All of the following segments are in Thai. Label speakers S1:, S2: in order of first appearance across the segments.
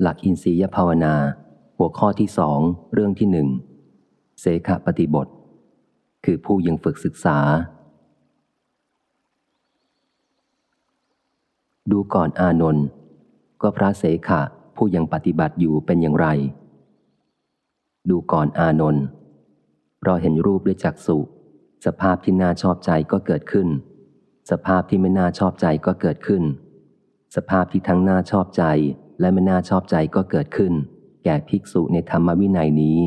S1: หลักอินทรียภาวนา หัวข้อที่สองเรื่องที่หนึ่งเสขปฏิบท คือผู้ยังฝึกศึกษา ดูก่อนอานนท์ก็พระเสขะผู้ยังปฏิบัติอยู่เป็นอย่างไร ดูก่อนอานนท์เราเห็นรูปด้วยจักษุสภาพที่น่าชอบใจก็เกิดขึ้น สภาพที่ไม่น่าชอบใจก็เกิดขึ้น สภาพที่ทั้งน่าชอบใจ และไม่น่าชอบใจก็เกิดขึ้น แก่ภิกษุในธรรมวินัยนี้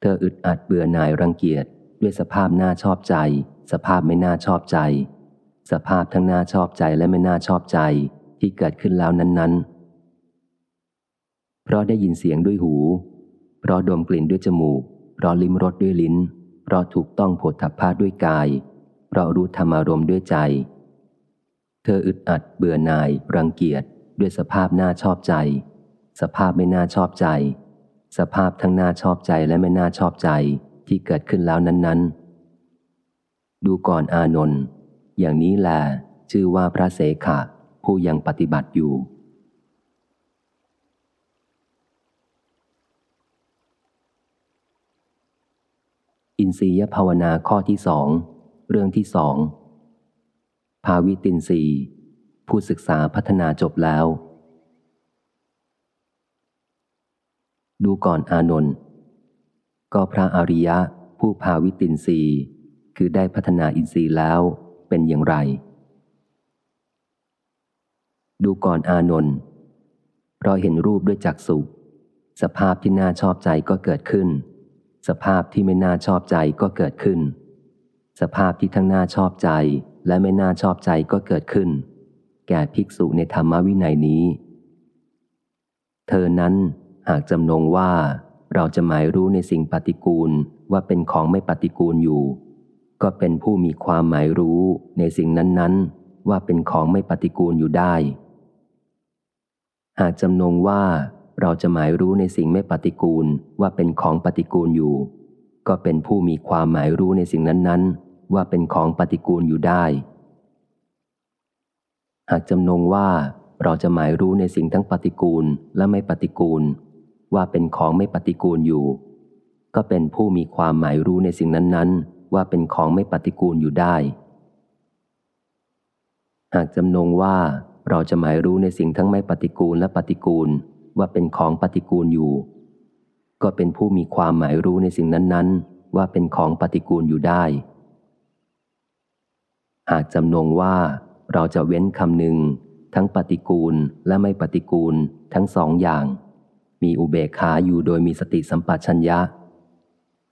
S1: เธออึดอัดเบื่อหน่ายรังเกียจด้วยสภาพน่าชอบใจ สภาพไม่น่าชอบใจ สภาพทั้งน่าชอบใจและไม่น่าชอบใจที่เกิดขึ้นแล้วนั้น ๆ เพราะได้ยินเสียงด้วยหู เพราะดมกลิ่นด้วยจมูก เพราะลิ้มรสด้วยลิ้น เพราะถูกต้องโผฏฐัพพะด้วยกาย เพราะรู้ธรรมารมด้วยใจ เธออึดอัดเบื่อหน่าย รังเกียจ ด้วยสภาพน่าชอบใจ สภาพไม่น่าชอบใจ สภาพทั้งน่าชอบใจและไม่น่าชอบใจที่เกิดขึ้นแล้วนั้น ๆ ดูก่อนอานนท์อย่างนี้แหละชื่อว่าพระเสขะผู้ยังปฏิบัติอยู่ อินทรียภาวนาข้อที่สอง เรื่องที่สอง ภาวิตินทรีย์ ผู้ศึกษาพัฒนาจบแล้ว ดูก่อนอานนท์ก็พระอริยะผู้ภาวิตินทรีคือได้พัฒนาอินทรีย์แล้วเป็นอย่างไร ดูก่อนอานนท์เพราะเห็นรูปด้วยจักษุสภาพที่น่าชอบใจก็เกิดขึ้น สภาพที่ไม่น่าชอบใจก็เกิดขึ้น สภาพที่ทั้งน่าชอบใจและไม่น่าชอบใจก็เกิดขึ้น แก่ภิกษุในธรรมวินัยนี้ เธอนั้นหากจำนงว่าเราจะหมายรู้ในสิ่งปฏิกูลว่าเป็นของไม่ปฏิกูลอยู่ ก็เป็นผู้มีความหมายรู้ในสิ่งนั้นๆ ว่าเป็นของไม่ปฏิกูลอยู่ได้ หากจำนงว่าเราจะหมายรู้ในสิ่งไม่ปฏิกูลว่าเป็นของปฏิกูลอยู่ ก็เป็นผู้มีความหมายรู้ในสิ่งนั้นๆ ว่าเป็นของปฏิกูลอยู่ได้ หากจำนงว่าเราจะหมายรู้ในสิ่งทั้งปฏิกูลและไม่ปฏิกูล ว่าเป็นของไม่ปฏิกูลอยู่ ก็เป็นผู้มีความหมายรู้ในสิ่งนั้นๆ ว่าเป็นของไม่ปฏิกูลอยู่ได้ หากจำนงว่าเราจะหมายรู้ในสิ่งทั้งไม่ปฏิกูลและปฏิกูล ว่าเป็นของปฏิกูลอยู่ ก็เป็นผู้มีความหมายรู้ในสิ่งนั้นๆ ว่าเป็นของปฏิกูลอยู่ได้ หากจำนงว่า เราจะเว้นคำหนึ่ง ทั้งปฏิกูลและไม่ปฏิกูลทั้งสองอย่าง มีอุเบกขาอยู่โดยมีสติสัมปชัญญะ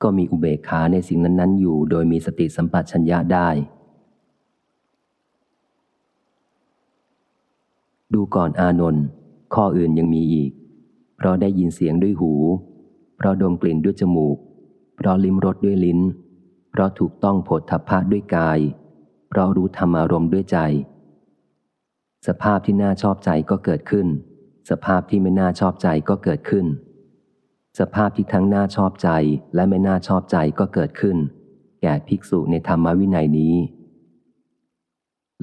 S1: ก็มีอุเบกขาในสิ่งนั้นๆ อยู่โดยมีสติสัมปชัญญะได้ ดูก่อนอานนท์ข้ออื่นยังมีอีก เพราะได้ยินเสียงด้วยหู เพราะดมกลิ่นด้วยจมูก เพราะลิ้มรสด้วยลิ้น เพราะถูกต้องผลทพพะด้วยกาย เพราะรู้ธรรมารมณ์ด้วยใจ สภาพที่น่าชอบใจก็เกิดขึ้น สภาพที่ไม่น่าชอบใจก็เกิดขึ้น สภาพที่ทั้งน่าชอบใจและไม่น่าชอบใจก็เกิดขึ้น แก่ภิกษุในธรรมวินัยนี้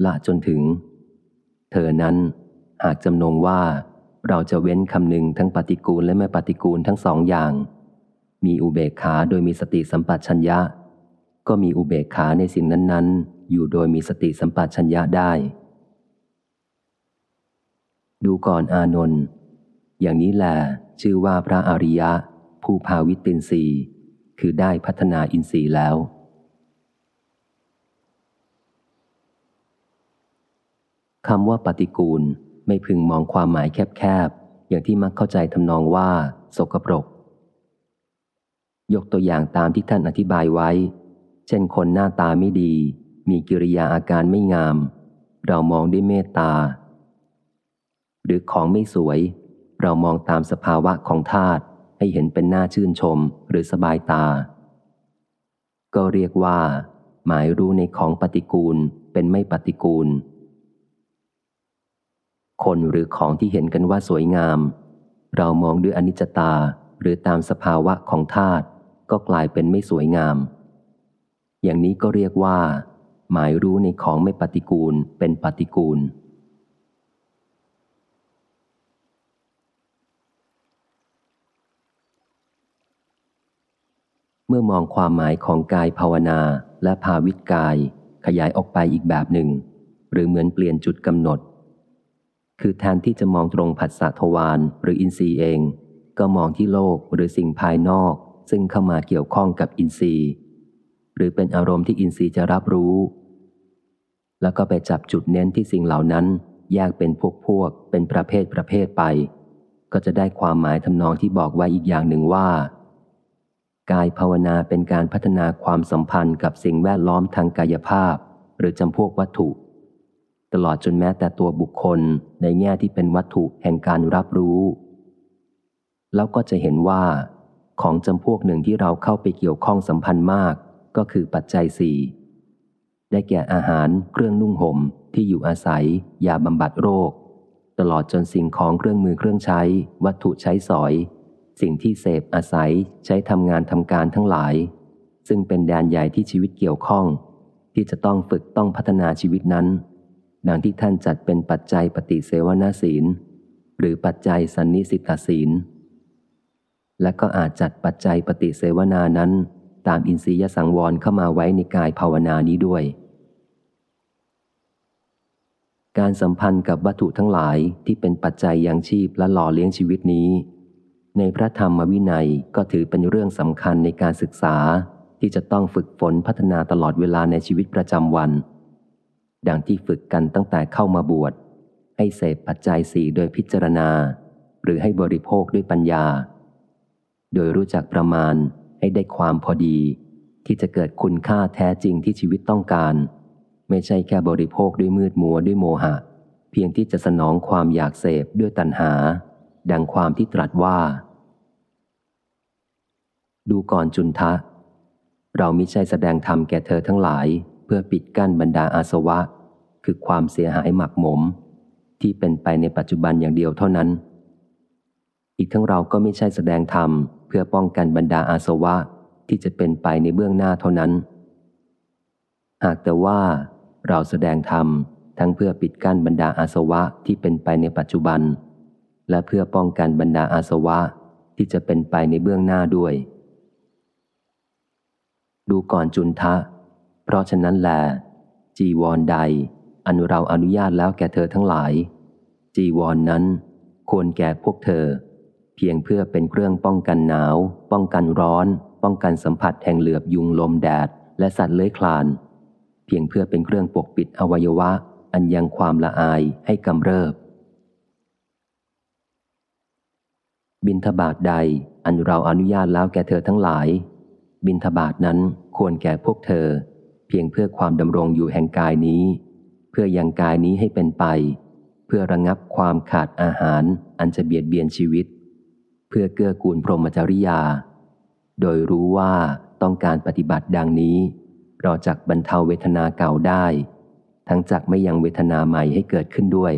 S1: ละจนถึง เธอนั้นหากจำนงว่าเราจะเว้นคำหนึ่งทั้งปฏิกูลและไม่ปฏิกูลทั้งสองอย่าง มีอุเบกขาโดยมีสติสัมปชัญญะ ก็มีอุเบกขาในสิ่งนั้นๆ อยู่โดยมีสติสัมปชัญญะได้ ดูก่อนอานนท์อย่างนี้แหละชื่อว่าพระอริยะ ผู้ภาวิตินรีคือได้พัฒนาอินทรีย์แล้ว คำว่าปฏิกูลไม่พึงมองความหมายแคบๆ อย่างที่มักเข้าใจทำนองว่า สกปรก ยกตัวอย่างตามที่ท่านอธิบายไว้ เช่นคนหน้าตาไม่ดี มีกิริยาอาการไม่งาม เรามองด้วยเมตตา หรือของไม่สวย เรามองตามสภาวะของธาตุให้เห็นเป็นหน้าชื่นชมหรือสบายตา ก็เรียกว่า หมายรู้ในของปฏิกูลเป็นไม่ปฏิกูล คนหรือของที่เห็นกันว่าสวยงาม เรามองด้วยอนิจจตาหรือตามสภาวะของธาตุก็กลายเป็นไม่สวยงาม อย่างนี้ก็เรียกว่า หมายรู้ในของไม่ปฏิกูลเป็นปฏิกูล เมื่อมองความหมายของกายภาวนาและภาวิตกายขยายออกไปอีกแบบหนึ่ง หรือเหมือนเปลี่ยนจุดกำหนด คือแทนที่จะมองตรงผัสสะทวารหรืออินทรีย์เอง ก็มองที่โลกหรือสิ่งภายนอก ซึ่งเข้ามาเกี่ยวข้องกับอินทรีย์ หรือเป็นอารมณ์ที่อินทรีย์จะรับรู้ แล้วก็ไปจับจุดเน้นที่สิ่งเหล่านั้น แยกเป็นพวกพวก เป็นประเภทประเภทไป ก็จะได้ความหมายทำนองที่บอกไว้อีกอย่างหนึ่งว่า กายภาวนาเป็นการพัฒนาความสัมพันธ์กับสิ่งแวดล้อมทางกายภาพ หรือจำพวกวัตถุ ตลอดจนแม้แต่ตัวบุคคลในแง่ที่เป็นวัตถุแห่งการรับรู้ แล้วก็จะเห็นว่า ของจำพวกหนึ่งที่เราเข้าไปเกี่ยวข้องสัมพันธ์มาก ก็คือปัจจัยสี่ ได้แก่อาหาร เครื่องนุ่งห่ม ที่อยู่อาศัย ยาบำบัดโรค ตลอดจนสิ่งของเครื่องมือเครื่องใช้ วัตถุใช้สอย สิ่งที่เสพอาศัยใช้ทำงานทำการทั้งหลาย ซึ่งเป็นแดนใหญ่ที่ชีวิตเกี่ยวข้อง ที่จะต้องฝึกต้องพัฒนาชีวิตนั้น ดังที่ท่านจัดเป็นปัจจัยปฏิเสวนาศีล หรือปัจจัยสันนิสิตศีล และก็อาจจัดปัจจัยปฏิเสวนานั้น ตามอินทรียสังวรเข้ามาไว้ในกายภาวนานี้ด้วย การสัมพันธ์กับวัตถุทั้งหลายที่เป็นปัจจัยยังชีพและหล่อเลี้ยงชีวิตนี้ ในพระธรรมวินัยก็ถือเป็นเรื่องสำคัญในการศึกษาที่จะต้องฝึกฝนพัฒนาตลอดเวลาในชีวิตประจำวัน ดังที่ฝึกกันตั้งแต่เข้ามาบวช ให้เสพปัจจัยสี่โดยพิจารณา หรือให้บริโภคด้วยปัญญา โดยรู้จักประมาณให้ได้ความพอดี ที่จะเกิดคุณค่าแท้จริงที่ชีวิตต้องการ ไม่ใช่แค่บริโภคด้วยมืดมัวด้วยโมหะ เพียงที่จะสนองความอยากเสพด้วยตัณหา ดังความที่ตรัสว่า ดูก่อนจุนทะ เรามิใช่แสดงธรรมแก่เธอทั้งหลาย เพื่อปิดกั้นบรรดาอาสวะ คือความเสียหายหมักหมม ที่เป็นไปในปัจจุบันอย่างเดียวเท่านั้น อีกทั้งเราก็ไม่ใช่แสดงธรรมเพื่อป้องกันบรรดาอาสวะที่จะเป็นไปในเบื้องหน้าเท่านั้น หากแต่ว่า เราแสดงธรรมทั้งเพื่อปิดกั้นบรรดาอาสวะที่เป็นไปในปัจจุบัน และเพื่อป้องกันบรรดาอาสวะที่จะเป็นไปในเบื้องหน้าด้วย ดูก่อนจุนทะ เพราะฉะนั้นแหลจีวรใดอันเราอนุญาตแล้วแก่เธอทั้งหลาย จีวรนนั้น ควรแก่พวกเธอ เพียงเพื่อเป็นเครื่องป้องกันหนาว ป้องกันร้อน ป้องกันสัมผัสแห่งเหลือบยุงลมแดด และสัตว์เลื้อยคลานเพียงเพื่อเป็นเครื่องปกปิดอวัยวะ อันยังความละอายให้กำเริบ บินทบาทใดอันเราอนุญาตแล้วแก่เธอทั้งหลาย บินทบาทนั้นควรแก่พวกเธอ เพียงเพื่อความดำรงอยู่แห่งกายนี้ เพื่อยังกายนี้ให้เป็นไป เพื่อระงับความขาดอาหารอันจะเบียดเบียนชีวิต เพื่อเกื้อกูลพรหมจริยา โดยรู้ว่าต้องการปฏิบัติดังนี้ เราจักบรรเทาเวทนาเก่าได้ ทั้งจักไม่ยังเวทนาใหม่ให้เกิดขึ้นด้วย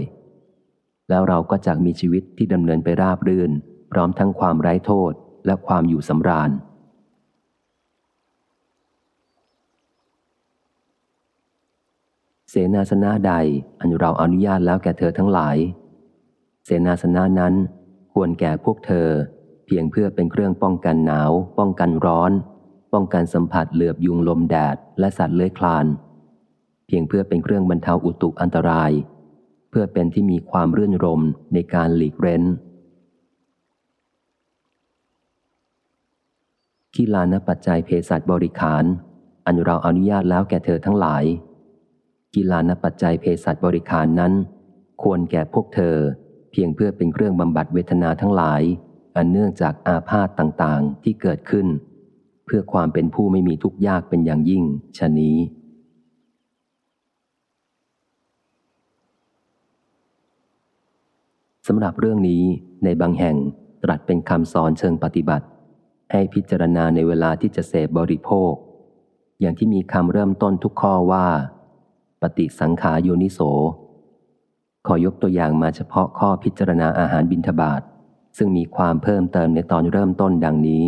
S1: แล้วเราก็จักมีชีวิตที่ดำเนินไปราบรื่น พร้อมทั้งความไร้โทษและความอยู่สำราญเสนาสนะใดอันเราอนุญาตแล้วแก่เธอทั้งหลาย เสนาสนะนั้นควรแก่พวกเธอ เพียงเพื่อเป็นเครื่องป้องกันหนาว ป้องกันร้อน ป้องกันสัมผัสเหลือบยุงลมแดดและสัตว์เลื้อยคลาน เพียงเพื่อเป็นเครื่องบรรเทาอุตุอันตราย เพื่อเป็นที่มีความรื่นรมในการหลีกเร้นขีลานปัจจัยเภสัชบริขาร อันเราอนุญาตแล้วแก่เธอทั้งหลายกีฬานปัจจัยเภสัชบริขารนั้น ควรแก่พวกเธอ เพียงเพื่อเป็นเครื่องบำบัดเวทนาทั้งหลาย อันเนื่องจากอาพาธต่างๆที่เกิดขึ้น เพื่อความเป็นผู้ไม่มีทุกข์ยากเป็นอย่างยิ่งชะนี้ สำหรับเรื่องนี้ในบางแห่งตรัสเป็นคำสอนเชิงปฏิบัติ ให้พิจารณาในเวลาที่จะเสพบริโภค อย่างที่มีคำเริ่มต้นทุกข้อว่า ปฏิสังขาโยนิโส ขอยกตัวอย่างมาเฉพาะข้อพิจารณาอาหารบิณฑบาตซึ่งมีความเพิ่มเติมในตอนเริ่มต้นดังนี้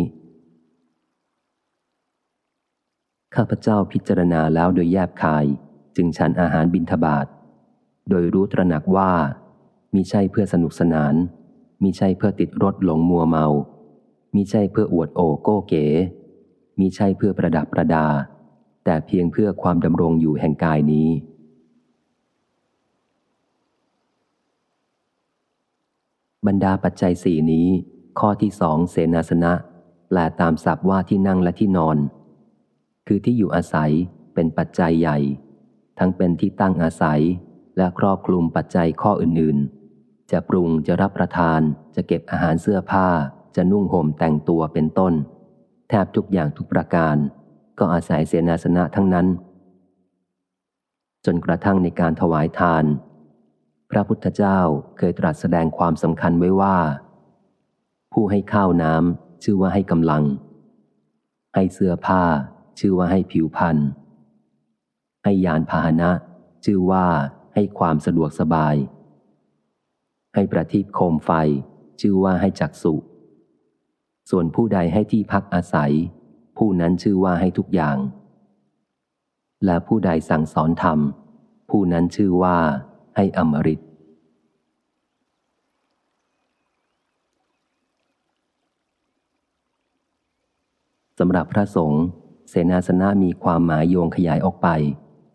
S1: ข้าพเจ้าพิจารณาแล้วโดยแยบคาย จึงฉันอาหารบิณฑบาต โดยรู้ตระหนักว่ามิใช่เพื่อสนุกสนานมิใช่เพื่อติดรถหลงมัวเมามิใช่เพื่ออวดโอโก้เก๋มิใช่เพื่อประดับประดา แต่เพียงเพื่อความดำรงอยู่แห่งกายนี้ บรรดาปัจจัยสี่นี้ ข้อที่สองเสนาสนะ แปลตามศัพท์ว่าที่นั่งและที่นอน คือที่อยู่อาศัยเป็นปัจจัยใหญ่ ทั้งเป็นที่ตั้งอาศัยและครอบคลุมปัจจัยข้ออื่นๆ จะปรุงจะรับประทาน จะเก็บอาหารเสื้อผ้า จะนุ่งห่มแต่งตัวเป็นต้น แทบทุกอย่างทุกประการ ก็อาศัยเสนาสนะทั้งนั้น จนกระทั่งในการถวายทาน พระพุทธเจ้าเคยตรัสแสดงความสำคัญไว้ว่า ผู้ให้ข้าวน้ำชื่อว่าให้กำลัง ให้เสื้อผ้า ชื่อว่าให้ผิวพรรณให้ยานพาหนะ ชื่อว่าให้ความสะดวกสบาย ให้ประทีปโคมไฟ ชื่อว่าให้จักสุส่วนผู้ใดให้ที่พักอาศัย ผู้นั้นชื่อว่าให้ทุกอย่าง และผู้ใดสั่งสอนธรรม ผู้นั้นชื่อว่าให้อมริตสำหรับพระสงฆ์ เสนาสนะมีความหมายโยงขยายออกไป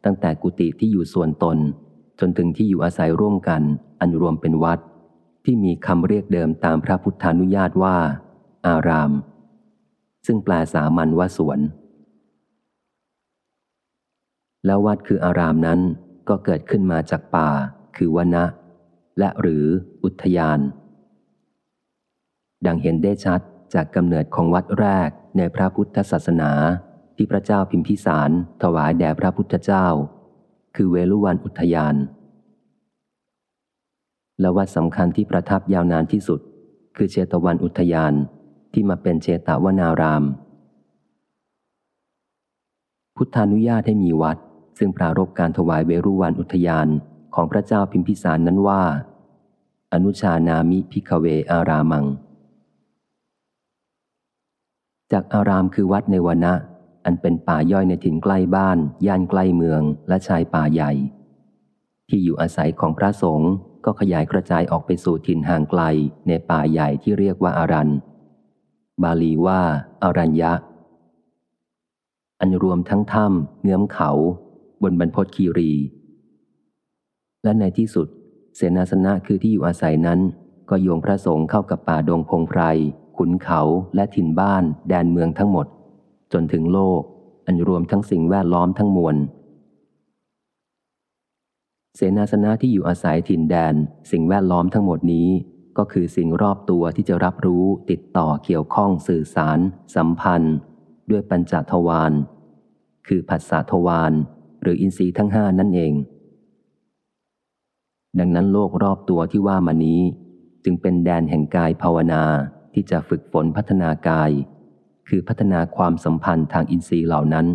S1: ตั้งแต่กุฏิที่อยู่ส่วนตน จนถึงที่อยู่อาศัยร่วมกัน อันรวมเป็นวัด ที่มีคำเรียกเดิมตามพระพุทธานุญาตว่า อาราม ซึ่งแปลสามัญว่าสวน แล้ววัดคืออารามนั้นก็เกิดขึ้นมาจากป่า คือวนะ และหรืออุทยาน ดังเห็นได้ชัดจากกำเนิดของวัดแรกในพระพุทธศาสนา ที่พระเจ้าพิมพิสารถวายแด่พระพุทธเจ้า คือเวลุวันอุทยาน และวัดสำคัญที่ประทับยาวนานที่สุด คือเชตวันอุทยานที่มาเป็นเชตวนาราม พุทธานุญาตให้มีวัด ซึ่งปรารบการถวายเวรุวันอุทยานของพระเจ้าพิมพิสารนั้นว่า อนุชานามิพิกเวอารามัง จากอารามคือวัดในวนะ อันเป็นป่าย่อยในถิ่นใกล้บ้าน ย่านใกล้เมืองและชายป่าใหญ่ ที่อยู่อาศัยของพระสงฆ์ก็ขยายกระจายออกไปสู่ถิ่นห่างไกลในป่าใหญ่ที่เรียกว่าอารัน บาลีว่าอารัญญะ อันรวมทั้งถ้ำเงื้อมเขา บนบรรพตคีรี และในที่สุด เสนาสนะคือที่อยู่อาศัยนั้นก็โยงพระสงฆ์เข้ากับป่าดงพงไพรขุนเขาและถิ่นบ้าน แดนเมืองทั้งหมด จนถึงโลก อันรวมทั้งสิ่งแวดล้อมทั้งมวล เสนาสนะที่อยู่อาศัยถิ่นแดน สิ่งแวดล้อมทั้งหมดนี้ ก็คือสิ่งรอบตัวที่จะรับรู้ติดต่อเกี่ยวข้องสื่อสาร สัมพันธ์ ด้วยปัญจทวารคือผัสสะทวารหรืออินทรีย์ทั้งห้านั่นเอง ดังนั้นโลกรอบตัวที่ว่ามานี้ จึงเป็นแดนแห่งกายภาวนาที่จะฝึกฝนพัฒนากาย คือพัฒนาความสัมพันธ์ทางอินทรีย์เหล่านั้น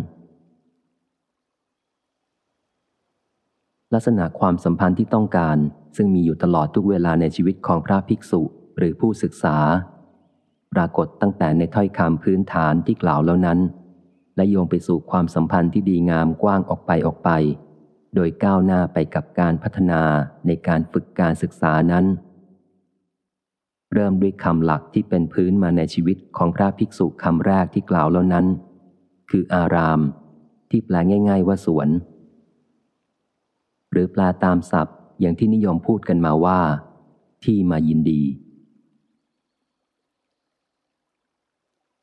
S1: ลักษณะความสัมพันธ์ที่ต้องการ ซึ่งมีอยู่ตลอดทุกเวลาในชีวิตของพระภิกษุหรือผู้ศึกษา ปรากฏตั้งแต่ในถ้อยคำพื้นฐานที่กล่าวแล้วนั้น และโยงไปสู่ความสัมพันธ์ที่ดีงามกว้างออกไปออกไป โดยก้าวหน้าไปกับการพัฒนาในการฝึกการศึกษานั้น เริ่มด้วยคำหลักที่เป็นพื้นมาในชีวิตของพระภิกษุคำแรกที่กล่าวแล้วนั้น คืออาราม ที่แปลง่าย ๆ ว่าสวน หรือแปลตามศัพท์อย่างที่นิยมพูดกันมาว่า ที่มายินดี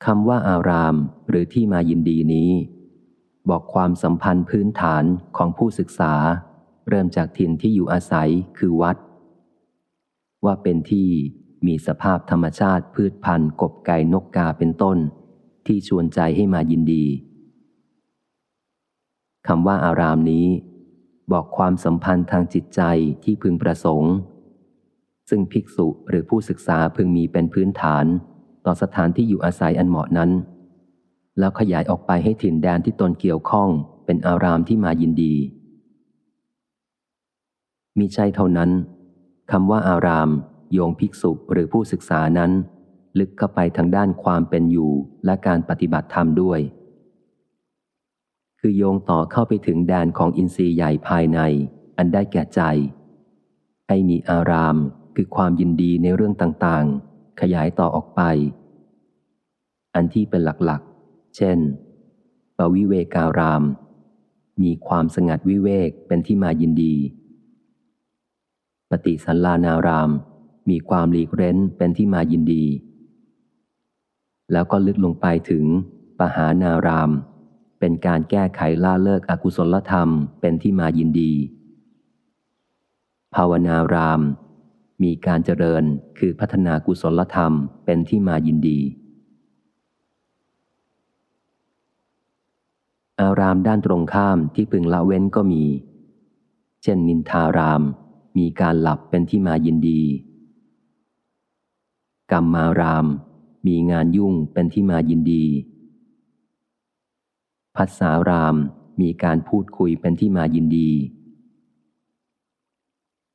S1: คำว่าอารามหรือที่มายินดีนี้ บอกความสัมพันธ์พื้นฐานของผู้ศึกษา เริ่มจากถิ่นที่อยู่อาศัยคือวัด ว่าเป็นที่ มีสภาพธรรมชาติพืชพันธุ์กบไก่นกกาเป็นต้น ที่ชวนใจให้มายินดีคำว่าอารามนี้ บอกความสัมพันธ์ทางจิตใจที่พึงประสงค์ ซึ่งภิกษุหรือผู้ศึกษาพึงมีเป็นพื้นฐาน ต่อสถานที่อยู่อาศัยอันเหมาะนั้น แล้วขยายออกไปให้ถิ่นแดนที่ตนเกี่ยวข้องเป็นอารามที่มายินดีมีใช่เท่านั้นคำว่าอาราม โยงภิกษุหรือผู้ศึกษานั้น ลึกเข้าไปทางด้านความเป็นอยู่และการปฏิบัติธรรมด้วย คือโยงต่อเข้าไปถึงแดนของอินทรีย์ใหญ่ภายใน อันได้แก่ใจ ให้มีอารามคือความยินดีในเรื่องต่างๆ ขยายต่อออกไป อันที่เป็นหลักเช่น ปวิเวการาม มีความสงัดวิเวกเป็นที่มายินดี ปฏิสันลานาราม มีความหลีกเร้นเป็นที่มายินดี แล้วก็ลึกลงไปถึงปหานาราม เป็นการแก้ไขล่าเลิกอกุศลธรรมเป็นที่มายินดี ภาวนาราม มีการเจริญคือพัฒนากุศลธรรมเป็นที่มายินดี อารามด้านตรงข้ามที่พึงละเว้นก็มี เช่นนินทาราม มีการหลับเป็นที่มายินดี กรรมมาราม มีงานยุ่งเป็นที่มายินดี พัสสาราม มีการพูดคุยเป็นที่มายินดี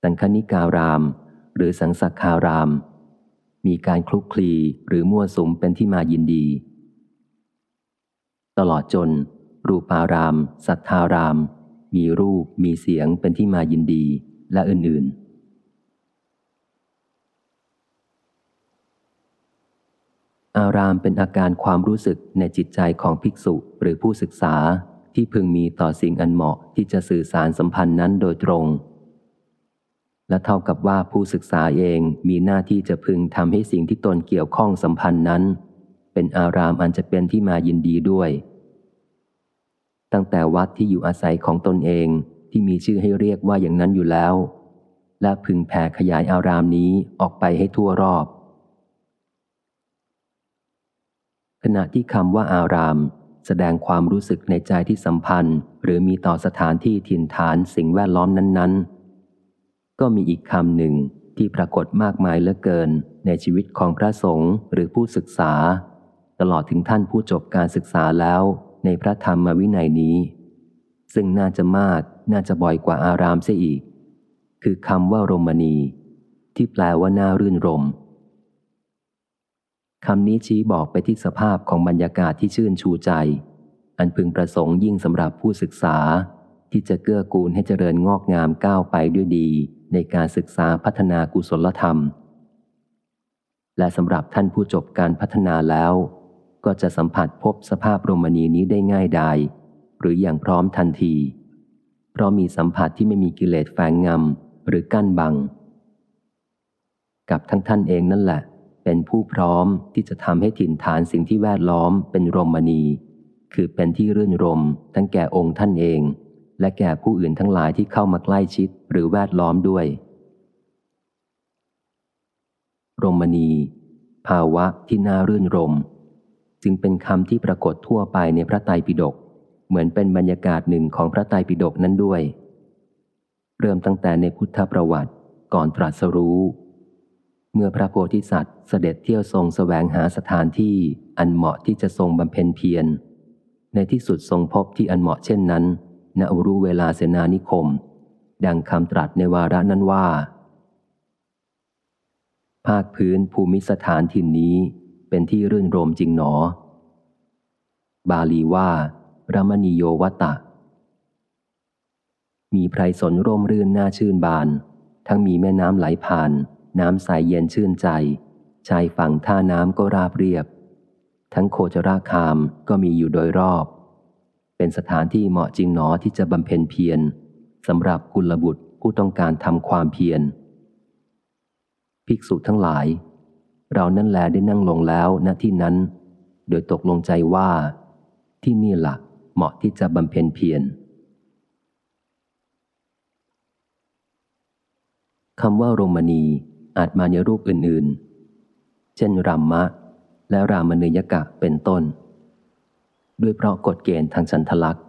S1: สังคณิการาม หรือสังสักคาราม มีการคลุกคลีหรือมั่วสุมเป็นที่มายินดี ตลอดจน รูปาราม สัทธาราม มีรูปมีเสียงเป็นที่มายินดีและอื่นๆ อารามเป็นอาการความรู้สึกในจิตใจของภิกษุหรือผู้ศึกษาที่พึงมีต่อสิ่งอันเหมาะที่จะสื่อสารสัมพันธ์นั้นโดยตรง และเท่ากับว่าผู้ศึกษาเองมีหน้าที่จะพึงทำให้สิ่งที่ตนเกี่ยวข้องสัมพันธ์นั้น เป็นอารามอันจะเป็นที่มายินดีด้วย ตั้งแต่วัดที่อยู่อาศัยของตนเองที่มีชื่อให้เรียกว่าอย่างนั้นอยู่แล้ว และพึงแผ่ขยายอารามนี้ออกไปให้ทั่วรอบ ขณะที่คำว่าอาราม แสดงความรู้สึกในใจที่สัมพันธ์ หรือมีต่อสถานที่ถิ่นฐานสิ่งแวดล้อมนั้น ๆ ก็มีอีกคำหนึ่งที่ปรากฏมากมายเหลือเกิน ในชีวิตของพระสงฆ์หรือผู้ศึกษา ตลอดถึงท่านผู้จบการศึกษาแล้ว ในพระธรรมวินัยนี้ ซึ่งน่าจะมากน่าจะบ่อยกว่าอารามเสียอีก คือคำว่ารมณี ที่แปลว่าน่ารื่นรม คำนี้ชี้บอกไปที่สภาพของบรรยากาศที่ชื่นชูใจ อันพึงประสงค์ยิ่งสำหรับผู้ศึกษา ที่จะเกื้อกูลให้เจริญงอกงามก้าวไปด้วยดี ในการศึกษาพัฒนากุศลธรรม และสำหรับท่านผู้จบการพัฒนาแล้ว ก็จะสัมผัสพบสภาพโรมณีนี้ได้ง่ายดายหรืออย่างพร้อมทันที เพราะมีสัมผัสที่ไม่มีกิเลสแฝงงำหรือกั้นบัง กับทั้งท่านเองนั่นแหละ เป็นผู้พร้อมที่จะทำให้ถิ่นฐานสิ่งที่แวดล้อมเป็นรมณี คือเป็นที่รื่นรมทั้งแก่องค์ท่านเอง และแก่ผู้อื่นทั้งหลายที่เข้ามาใกล้ชิดหรือแวดล้อมด้วย รมณี ภาวะที่น่ารื่นรม จึงเป็นคำที่ปรากฏทั่วไปในพระไตรปิฎกเหมือนเป็นบรรยากาศหนึ่งของพระไตรปิฎกนั้นด้วย เริ่มตั้งแต่ในพุทธประวัติก่อนตรัสรู้ เมื่อพระโพธิสัตว์เสด็จเที่ยวทรงสแสวงหาสถานที่อันเหมาะที่จะทรงบำเพ็ญเพียร ในที่สุดทรงพบที่อันเหมาะเช่นนั้น ณ อุรุเวลาเสนานิคม ดังคำตรัสในวาระนั้นว่า ภาคพื้นภูมิสถานถิ่นนี้เป็นที่รื่นรมจริงหนอ บาลีว่ารมณีโยวตะ มีไพรสนร่มรื่นน่าชื่นบาน ทั้งมีแม่น้ำไหลผ่าน น้ำใสเย็นชื่นใจ ชายฝั่งท่าน้ำก็ราบเรียบ ทั้งโคจราคามก็มีอยู่โดยรอบ เป็นสถานที่เหมาะจริงหนอที่จะบำเพ็ญเพียรสำหรับกุลบุตรผู้ต้องการทำความเพียร ภิกษุทั้งหลาย เรานั่นแลได้นั่งลงแล้วณที่นั้น โดยตกลงใจว่า ที่นี่หลักเหมาะที่จะบำเพ็ญเพียรคำว่าโรมณี อาจมาในรูปอื่นๆ เช่นรามะ และรามเนยกะเป็นต้น ด้วยเพราะกฎเกณฑ์ทางฉันทลักษณ์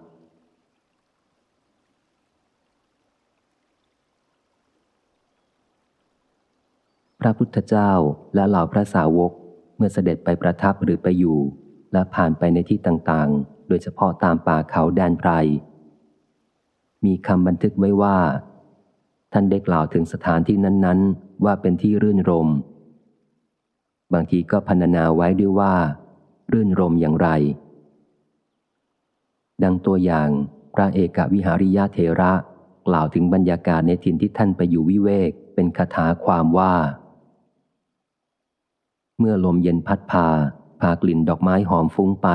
S1: พระพุทธเจ้าและเหล่าพระสาวกเมื่อเสด็จไปประทับหรือไปอยู่ และผ่านไปในที่ต่างๆ โดยเฉพาะตามป่าเขาแดนไพรมีคำบันทึกไว้ว่า ท่านได้กล่าวถึงสถานที่นั้นๆ ว่าเป็นที่รื่นรม บางทีก็พรรณนาไว้ด้วยว่า รื่นรมอย่างไร ดังตัวอย่างพระเอกวิหาริยะเทระกล่าวถึงบรรยากาศในถิ่นที่ท่านไปอยู่วิเวกเป็นคาถาความว่า เมื่อลมเย็นพัดพา พากลิ่นดอกไม้หอมฟุ้งไป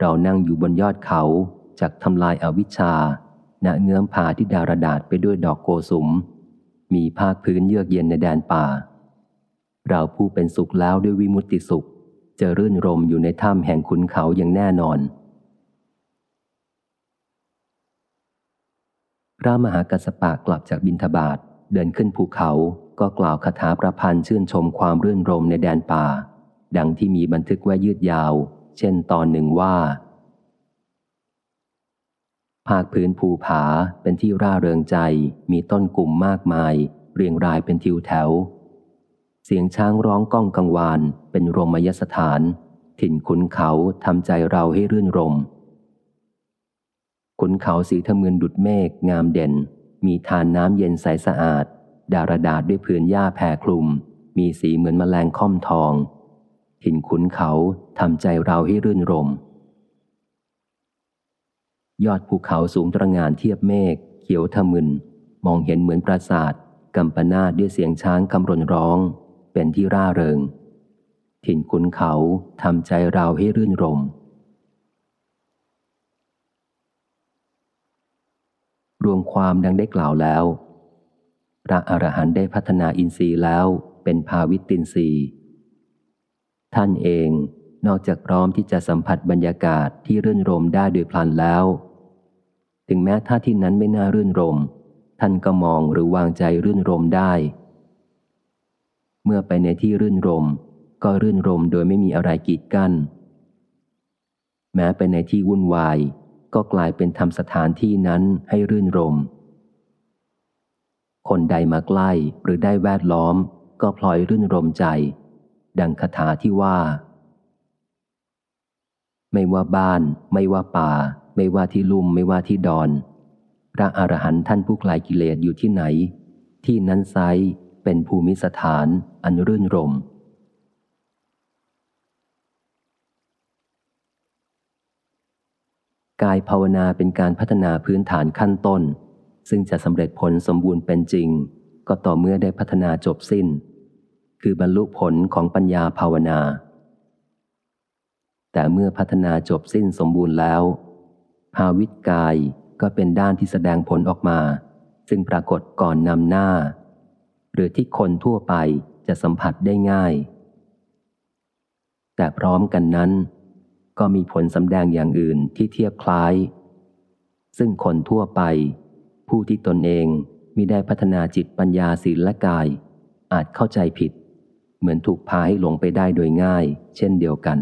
S1: เรานั่งอยู่บนยอดเขาจากทำลายอาวิชชา ณเงื้อมผาที่ดารดาษไปด้วยดอกโกสุม มีภาคพื้นเยือกเย็นในแดนป่า เราผู้เป็นสุขแล้วด้วยวิมุตติสุข จะรื่นรมอยู่ในถ้ำแห่งขุนเขาอย่างแน่นอน พระมหากัสปะกลับจากบินทบาทเดินขึ้นภูเขาก็กล่าวคาถาประพันธ์ชื่นชมความรื่นรมในแดนป่า ดังที่มีบันทึกไว้ยืดยาว เช่นตอนหนึ่งว่า ภาคพื้นภูผาเป็นที่ร่าเริงใจ มีต้นกลุ่มมากมาย เรียงรายเป็นทิวแถว เสียงช้างร้องก้องกังวาน เป็นรมยสถาน ถิ่นขุนเขาทำใจเราให้รื่นรม ขุนเขาสีทะมึนดุดเมฆงามเด่น มีทานน้ำเย็นใสสะอาด ดารดาษด้วยพื้นหญ้าแผ่คลุม มีสีเหมือนมแมลงค่อมทอง ถิ่นขุนเขาทำใจเราให้รื่นรมย ยอดภูเขาสูงตระงานเทียบเมฆเขียวทะมึน มองเห็นเหมือนปราสาทกำปนาดด้วยเสียงช้างคำรนร้อง เป็นที่ร่าเริง ถิ่นขุนเขาทำใจเราให้รื่นรม รวมความดังได้กล่าวแล้ว พระอรหันต์ได้พัฒนาอินทรีย์แล้วเป็นภาวิตตินทรีย์ท่านเองนอกจากพร้อมที่จะสัมผัสบรรยากาศที่รื่นรมได้โดยพลันแล้ว ถึงแม้ท่าที่นั้นไม่น่ารื่นรม ท่านก็มองหรือวางใจรื่นรมได้ เมื่อไปในที่รื่นรม ก็รื่นรมโดยไม่มีอะไรกีดกัน้น แม้ไปในที่วุ่นวาย ก็กลายเป็นทำสถานที่นั้นให้รื่นรม คนใดมาใกล้หรือได้แวดล้อม ก็พลอยรื่นรมใจ ดังคาถาที่ว่า ไม่ว่าบ้าน ไม่ว่าป่า ไม่ว่าที่ลุ่มไม่ว่าที่ดอน พระอรหันต์ท่านผู้คลายกิเลสอยู่ที่ไหน ที่นั้นไซเป็นภูมิสถานอันรื่นรมกายภาวนาเป็นการพัฒนาพื้นฐานขั้นต้น ซึ่งจะสำเร็จผลสมบูรณ์เป็นจริง ก็ต่อเมื่อได้พัฒนาจบสิ้น คือบรรลุผลของปัญญาภาวนา แต่เมื่อพัฒนาจบสิ้นสมบูรณ์แล้ว ภาวิตกายก็เป็นด้านที่แสดงผลออกมา ซึ่งปรากฏก่อนนำหน้า หรือที่คนทั่วไปจะสัมผัสได้ง่าย แต่พร้อมกันนั้น ก็มีผลสำแดงอย่างอื่นที่เทียบคล้าย ซึ่งคนทั่วไป ผู้ที่ตนเองมิได้พัฒนาจิตปัญญาศีลและกาย อาจเข้าใจผิด เหมือนถูกพาให้หลงไปได้โดยง่าย เช่นเดียวกัน